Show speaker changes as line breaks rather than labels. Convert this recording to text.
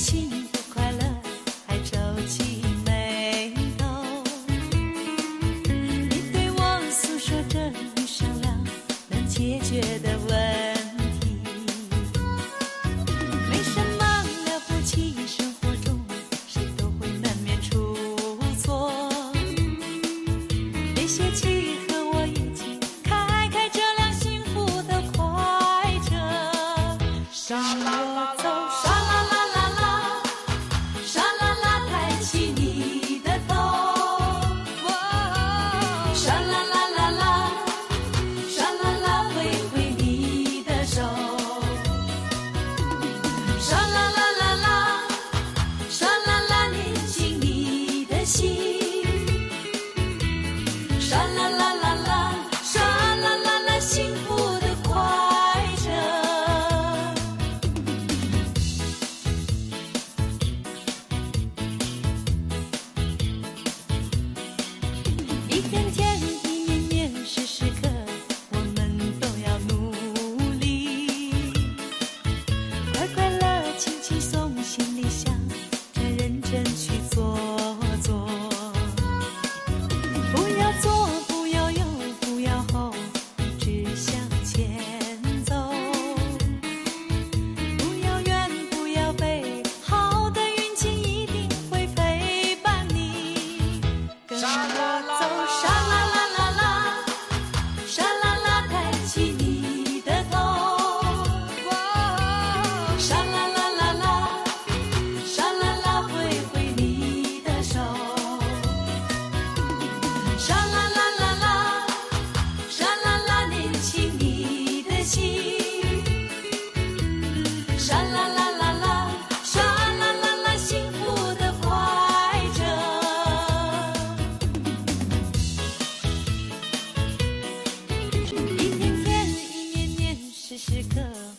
幸福快乐还皱起眉头。你对我诉说着遇上了能解决的问题，没什么了不起，生活中谁都会难免出错。别泄气，和我一起开开这辆幸福的快车。上天。是时刻。